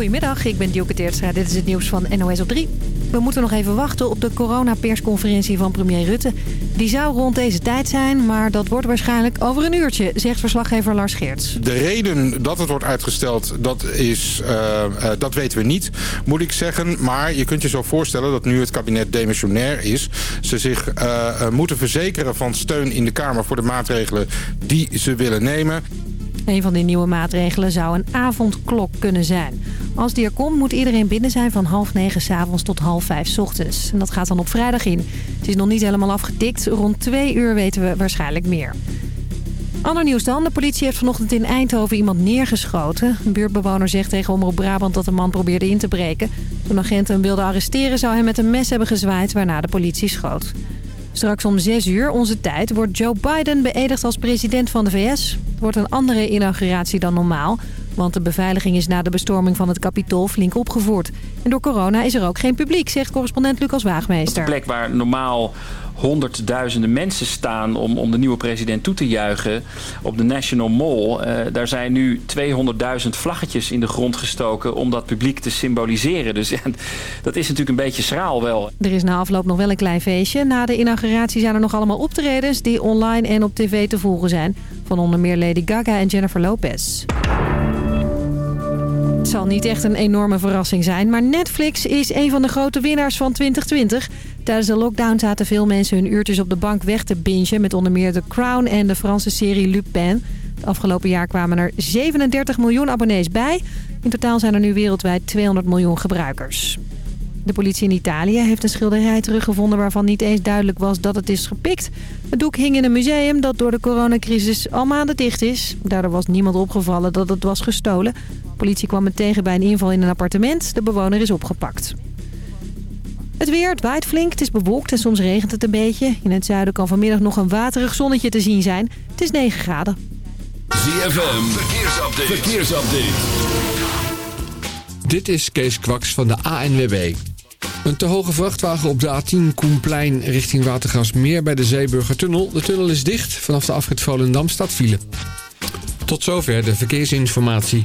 Goedemiddag, ik ben Dielke Teertstra. Dit is het nieuws van NOS op 3. We moeten nog even wachten op de coronapersconferentie van premier Rutte. Die zou rond deze tijd zijn, maar dat wordt waarschijnlijk over een uurtje, zegt verslaggever Lars Geerts. De reden dat het wordt uitgesteld, dat, is, uh, uh, dat weten we niet, moet ik zeggen. Maar je kunt je zo voorstellen dat nu het kabinet demissionair is... ze zich uh, moeten verzekeren van steun in de Kamer voor de maatregelen die ze willen nemen. Een van die nieuwe maatregelen zou een avondklok kunnen zijn. Als die er komt moet iedereen binnen zijn van half negen s avonds tot half vijf s ochtends. En dat gaat dan op vrijdag in. Het is nog niet helemaal afgetikt. Rond twee uur weten we waarschijnlijk meer. Ander nieuws dan. De politie heeft vanochtend in Eindhoven iemand neergeschoten. Een buurtbewoner zegt tegen Omroep Brabant dat de man probeerde in te breken. Toen agenten hem wilden arresteren zou hij met een mes hebben gezwaaid waarna de politie schoot. Straks om 6 uur, onze tijd, wordt Joe Biden beëdigd als president van de VS. Het wordt een andere inauguratie dan normaal. Want de beveiliging is na de bestorming van het Capitool flink opgevoerd. En door corona is er ook geen publiek, zegt correspondent Lucas Waagmeester. Op de plek waar normaal honderdduizenden mensen staan om, om de nieuwe president toe te juichen op de National Mall. Uh, daar zijn nu 200.000 vlaggetjes in de grond gestoken om dat publiek te symboliseren. Dus dat is natuurlijk een beetje schraal wel. Er is na afloop nog wel een klein feestje. Na de inauguratie zijn er nog allemaal optredens die online en op tv te volgen zijn. Van onder meer Lady Gaga en Jennifer Lopez. Het zal niet echt een enorme verrassing zijn, maar Netflix is een van de grote winnaars van 2020. Tijdens de lockdown zaten veel mensen hun uurtjes op de bank weg te bingen... met onder meer The Crown en de Franse serie Lupin. Het afgelopen jaar kwamen er 37 miljoen abonnees bij. In totaal zijn er nu wereldwijd 200 miljoen gebruikers. De politie in Italië heeft een schilderij teruggevonden waarvan niet eens duidelijk was dat het is gepikt. Het doek hing in een museum dat door de coronacrisis al maanden dicht is. Daardoor was niemand opgevallen dat het was gestolen. Politie kwam het tegen bij een inval in een appartement. De bewoner is opgepakt. Het weer, het waait flink, het is bewolkt en soms regent het een beetje. In het zuiden kan vanmiddag nog een waterig zonnetje te zien zijn. Het is 9 graden. ZFM, verkeersupdate. verkeersupdate. Dit is Kees Kwaks van de ANWB. Een te hoge vrachtwagen op de A10 Koenplein richting Watergasmeer bij de Zeeburgertunnel. De tunnel is dicht. Vanaf de afrit Volendam file. Tot zover de verkeersinformatie.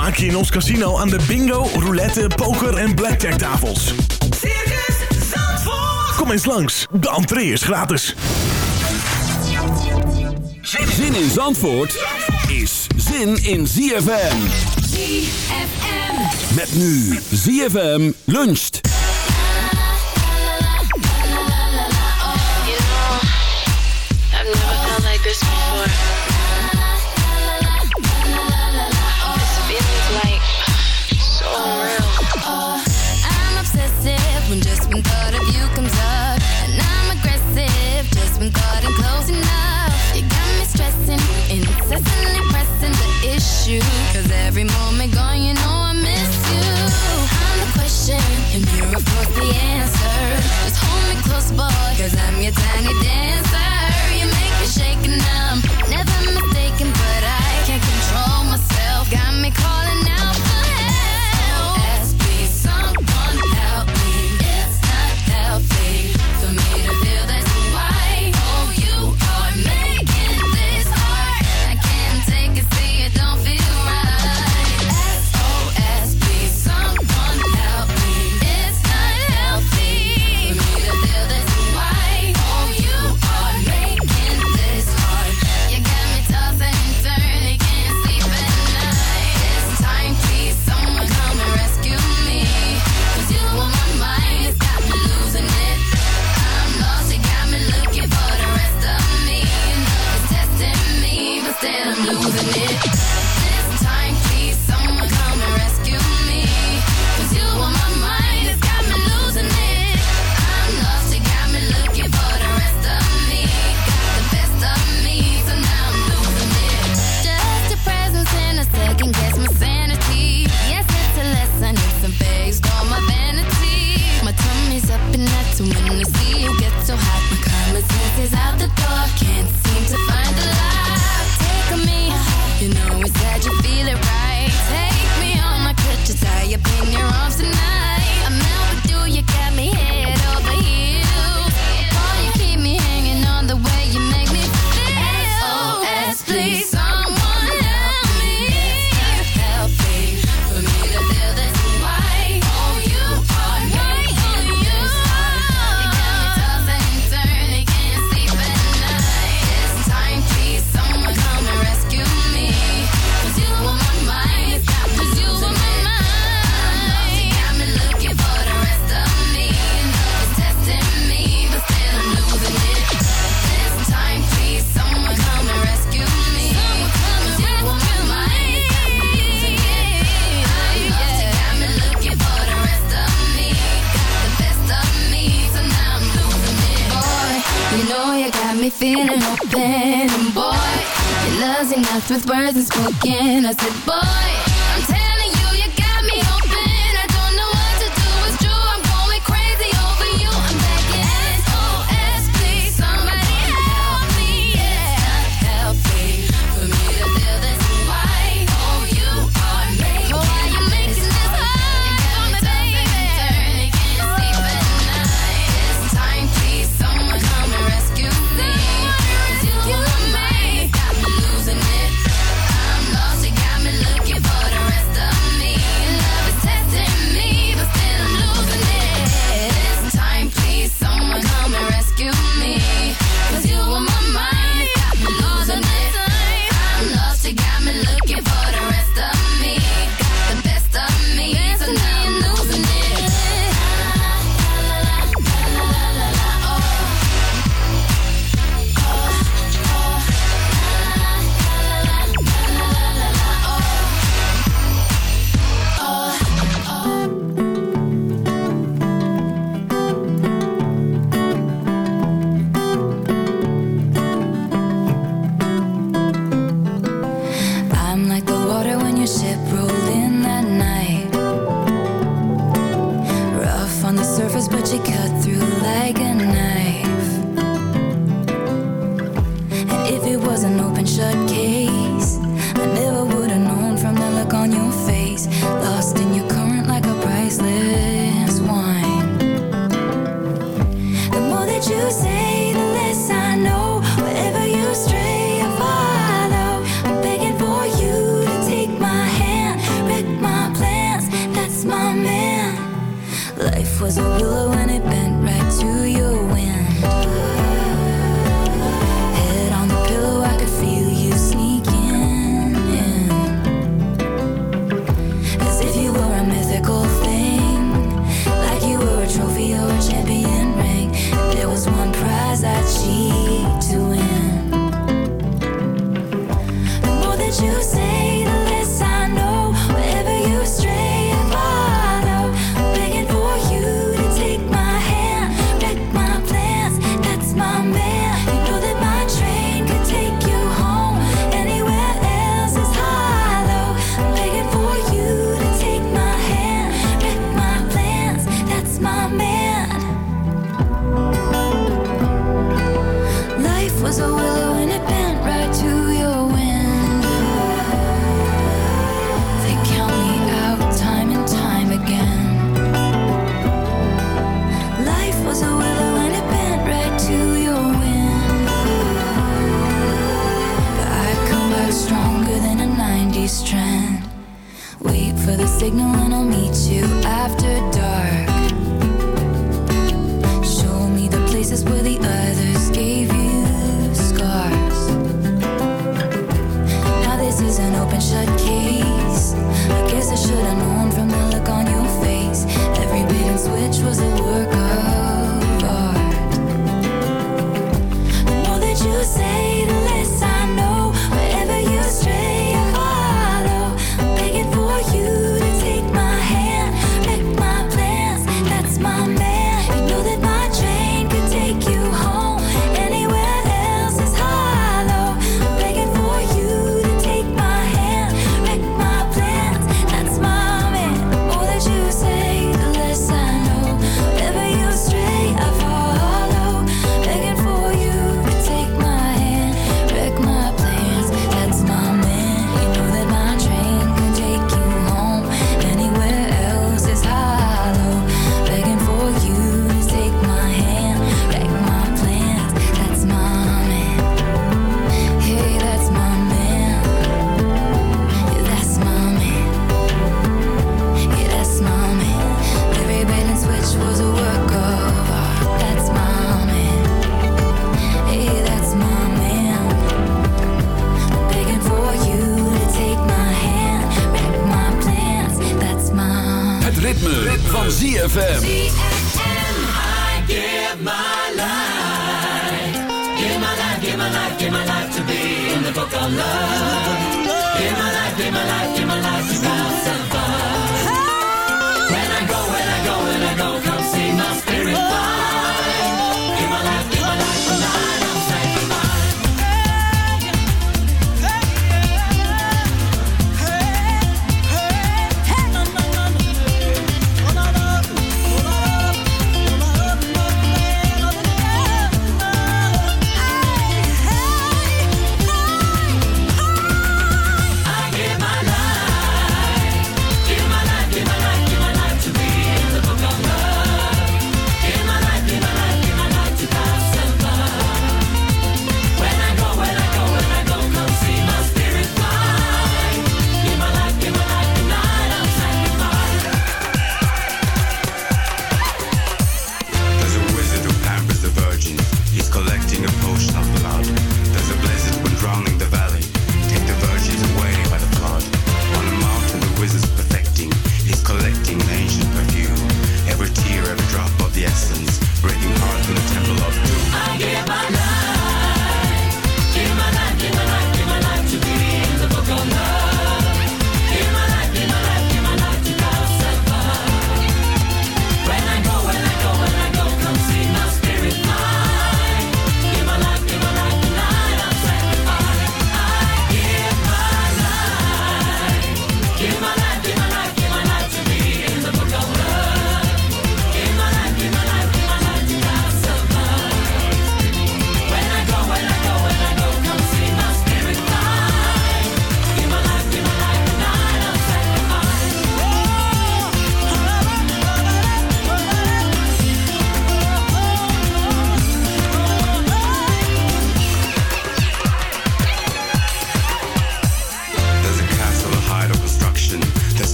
Vermaak je in ons casino aan de bingo, roulette, poker en blackjack tafels. Circus Zandvoort. Kom eens langs, de entree is gratis. Zin in Zandvoort is zin in ZFM. ZFM. Met nu ZFM luncht. The. moving it.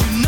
You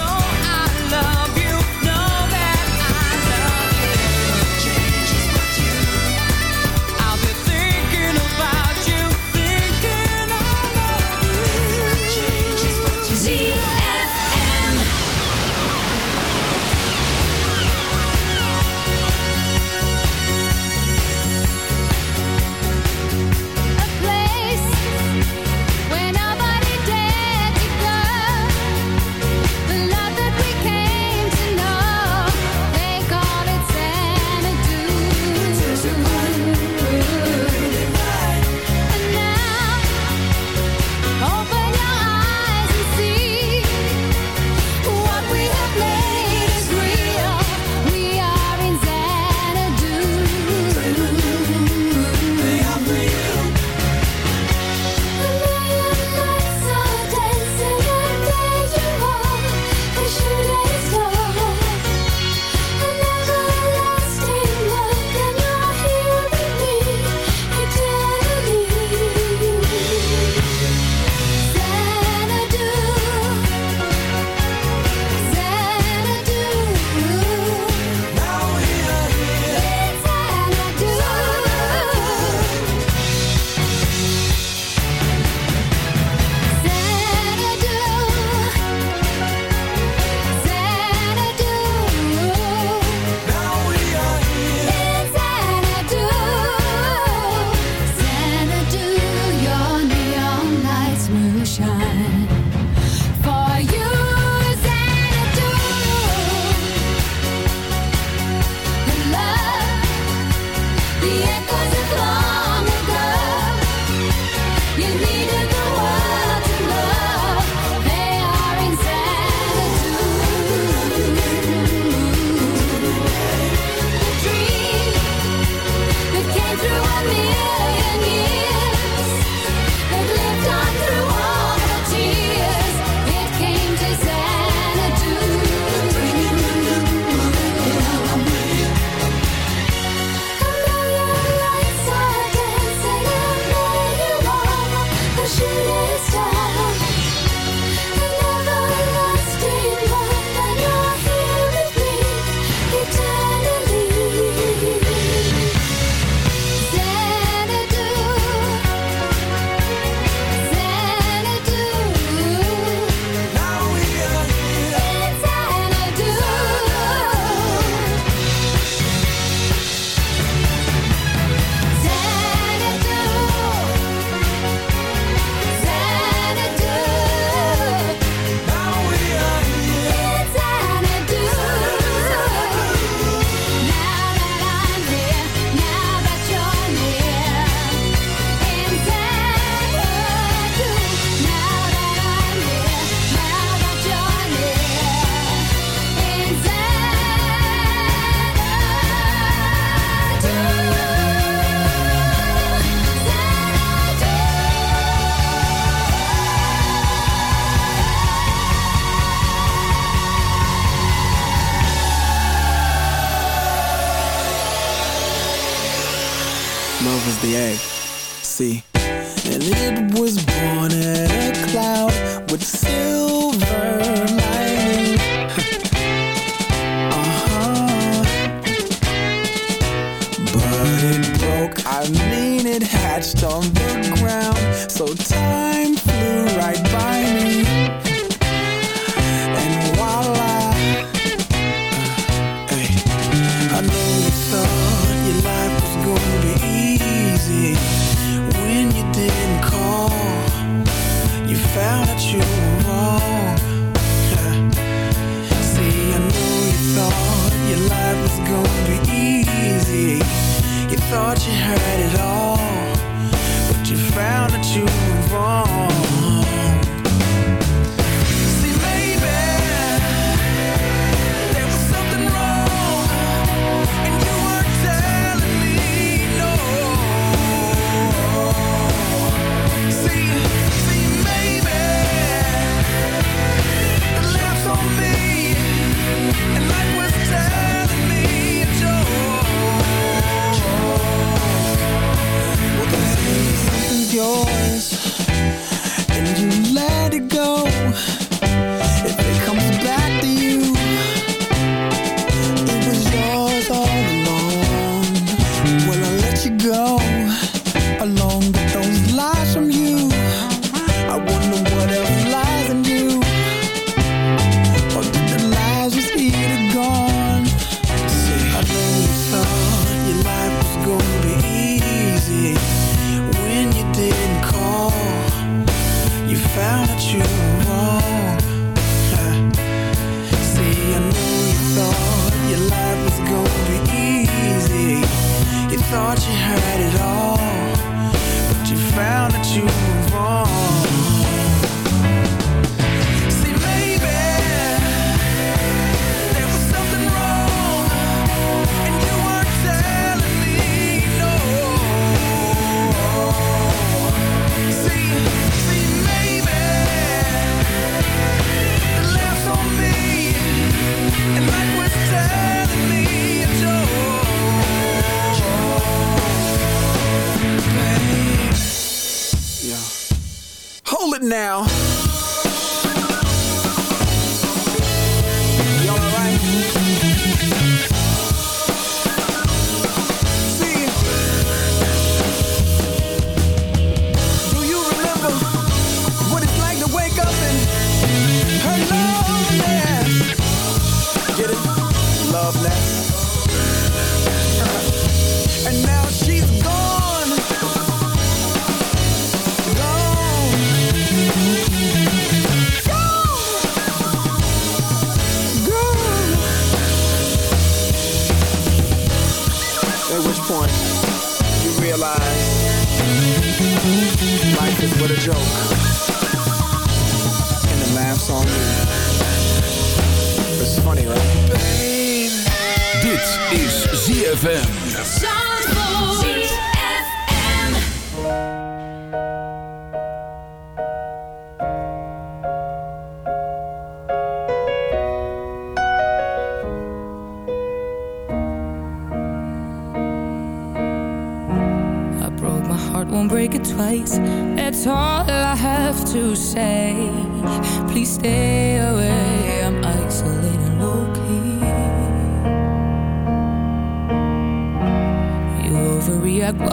system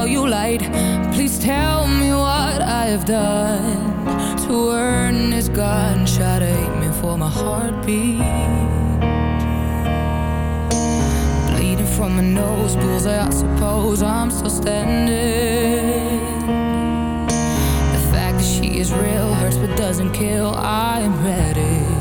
you lied. Please tell me what I've done To earn this gunshot Hate me for my heartbeat. Bleeding from my nose Bullseye I suppose I'm still standing. The fact that she is real Hurts but doesn't kill. I'm ready.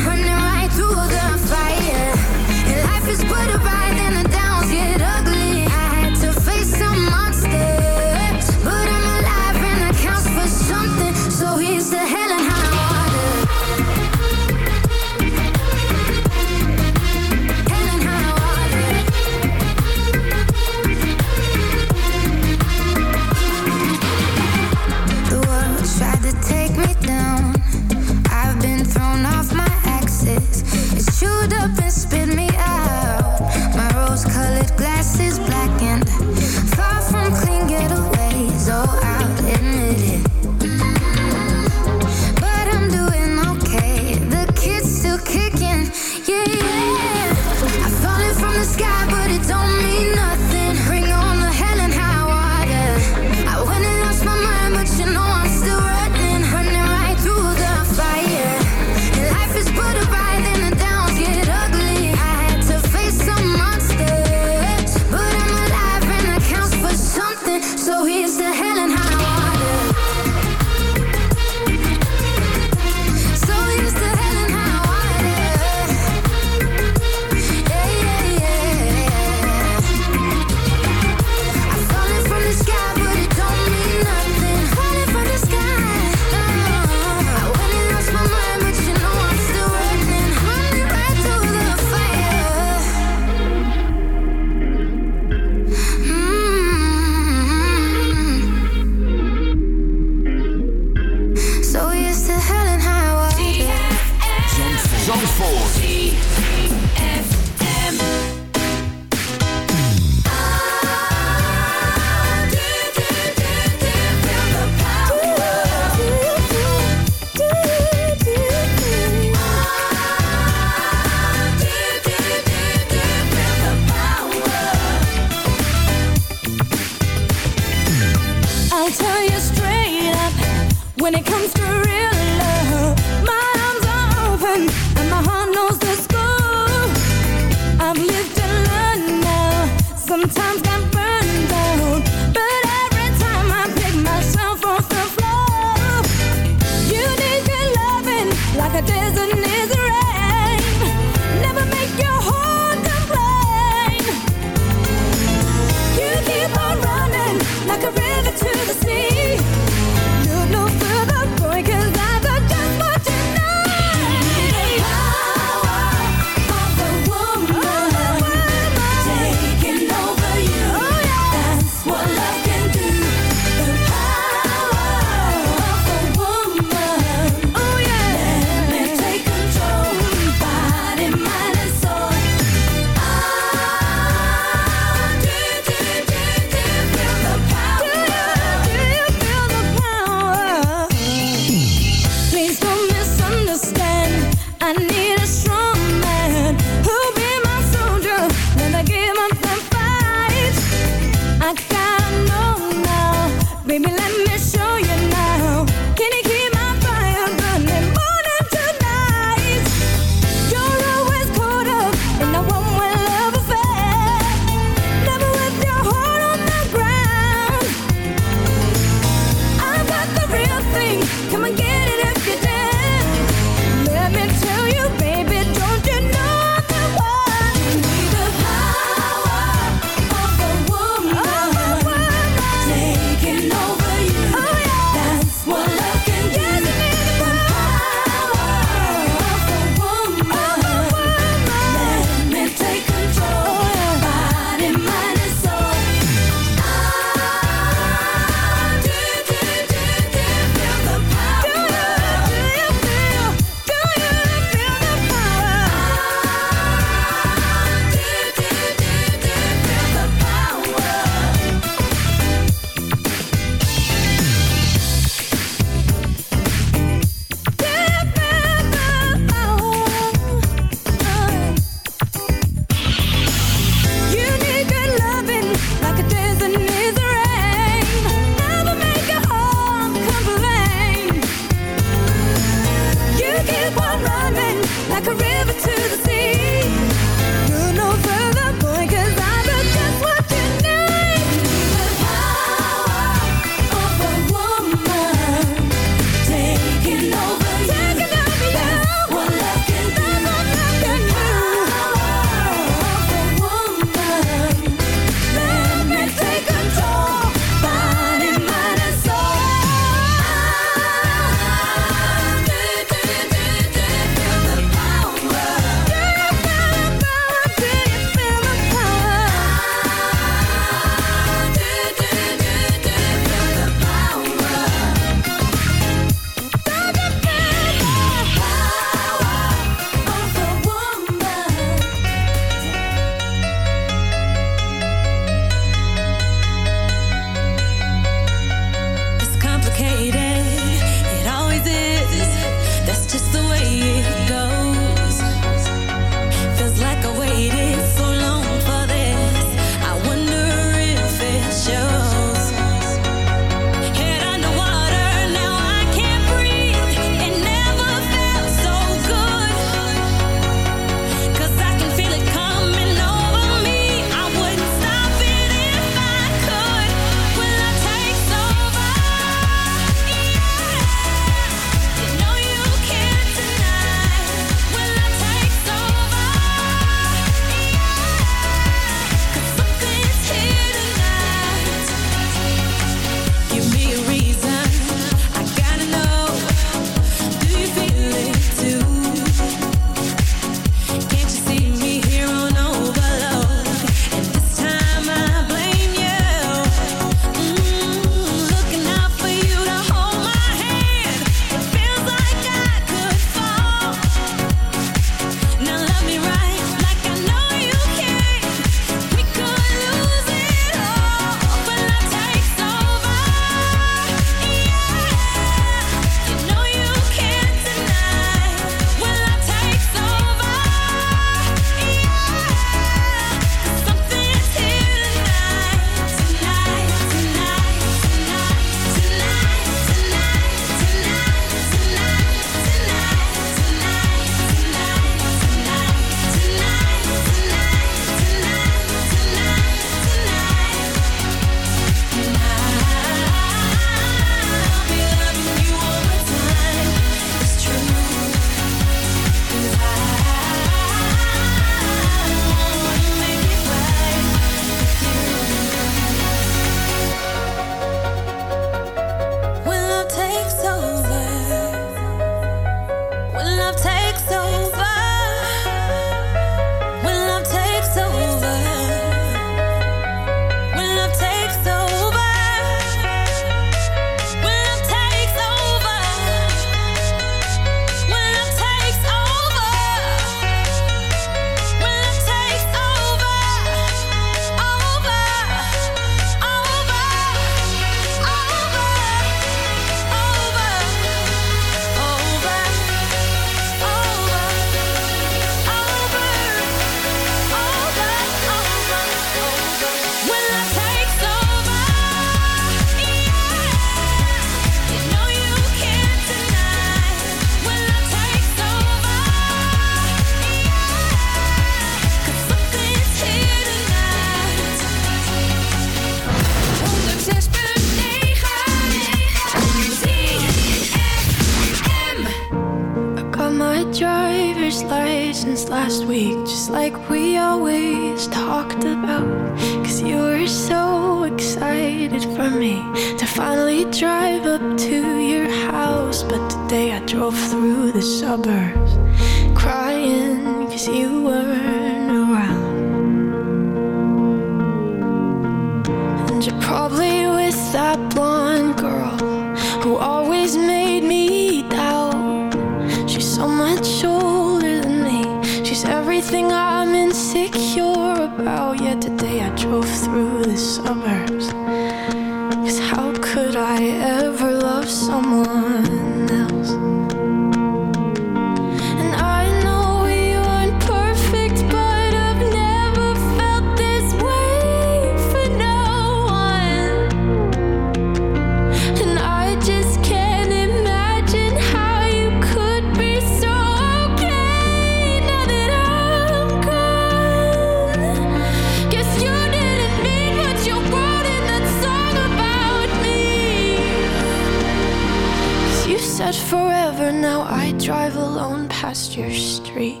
Drive alone past your street.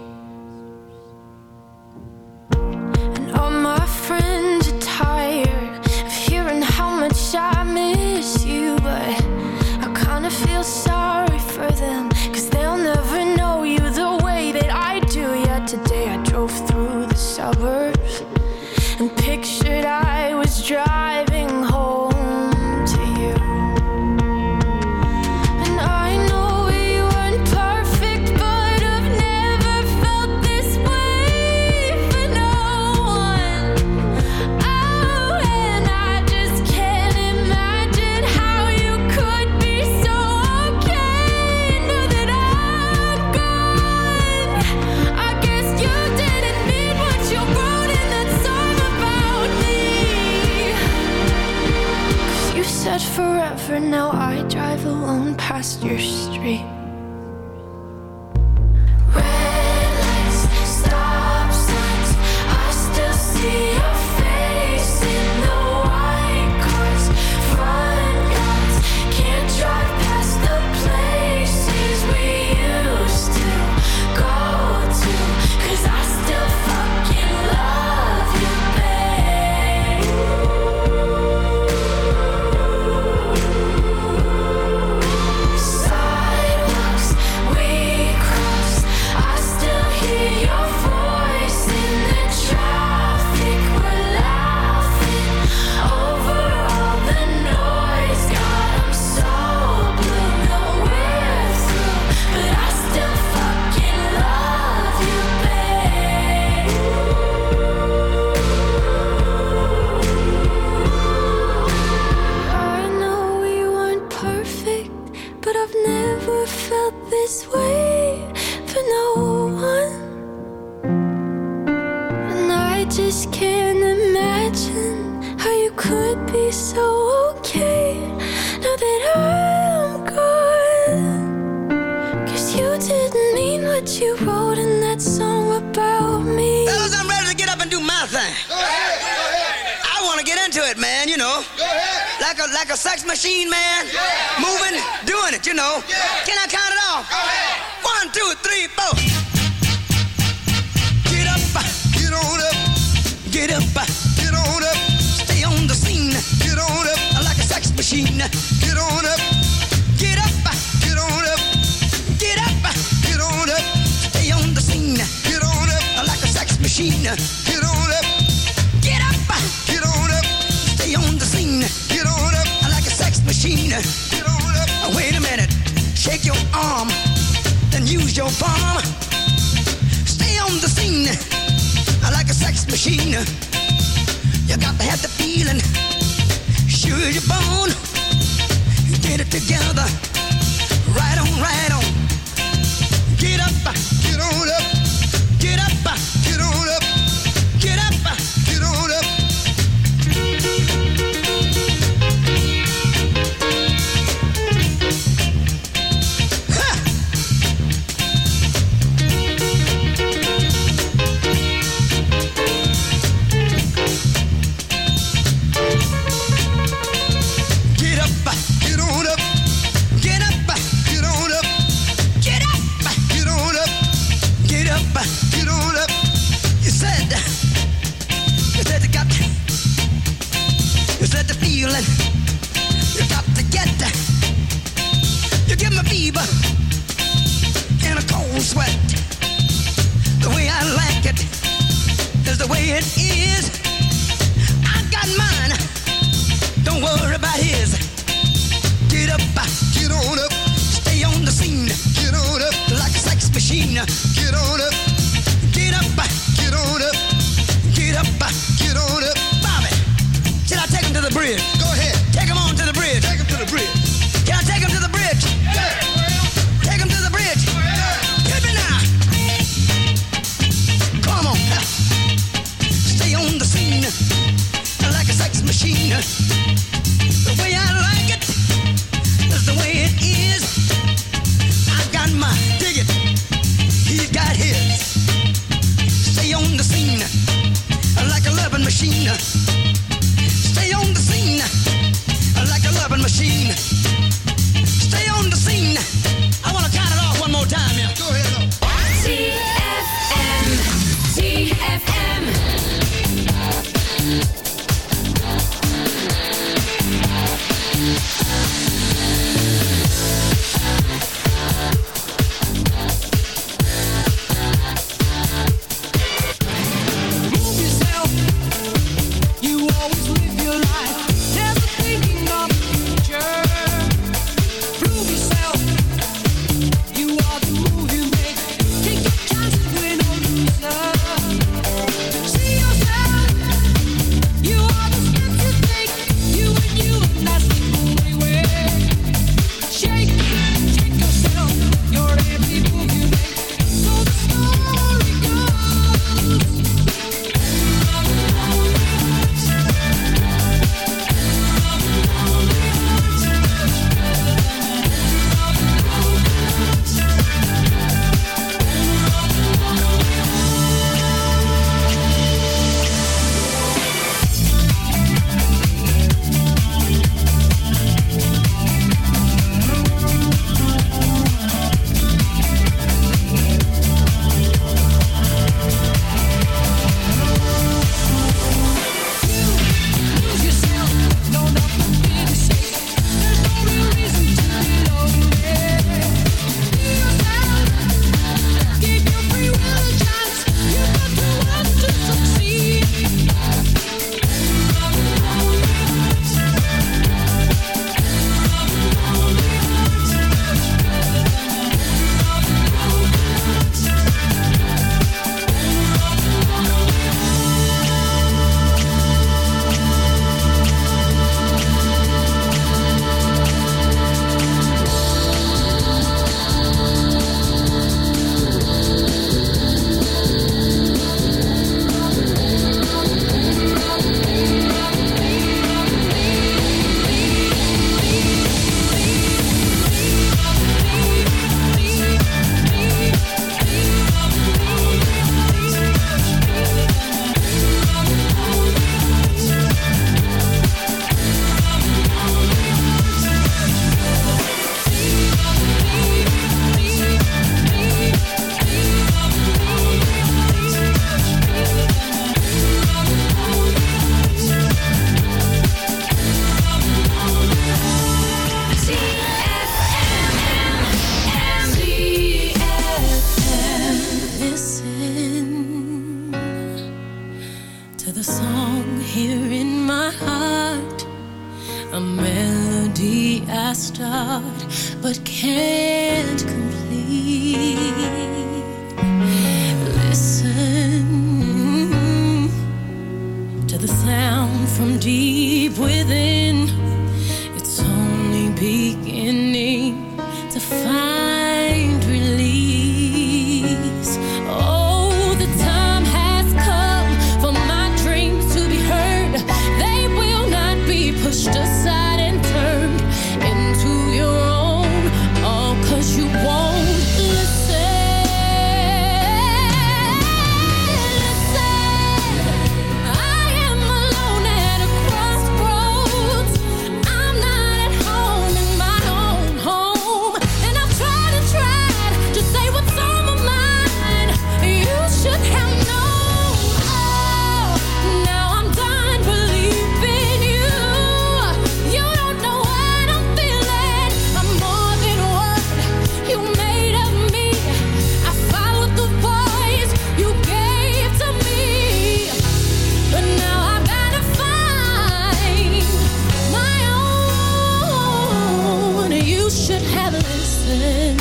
listen.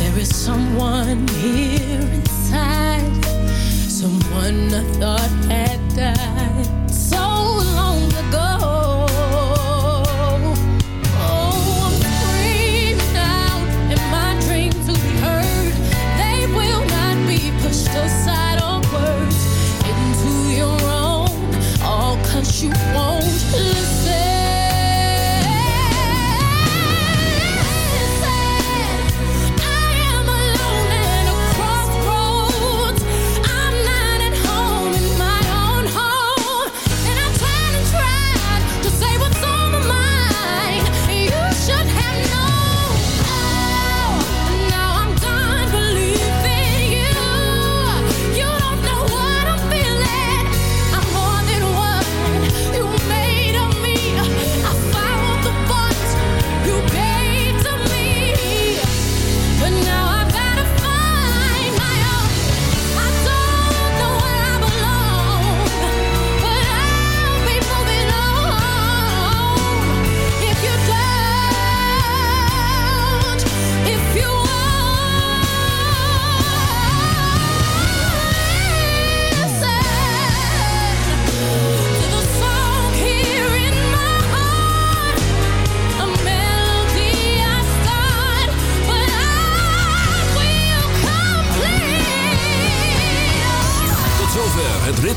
There is someone here inside, someone I thought had died. So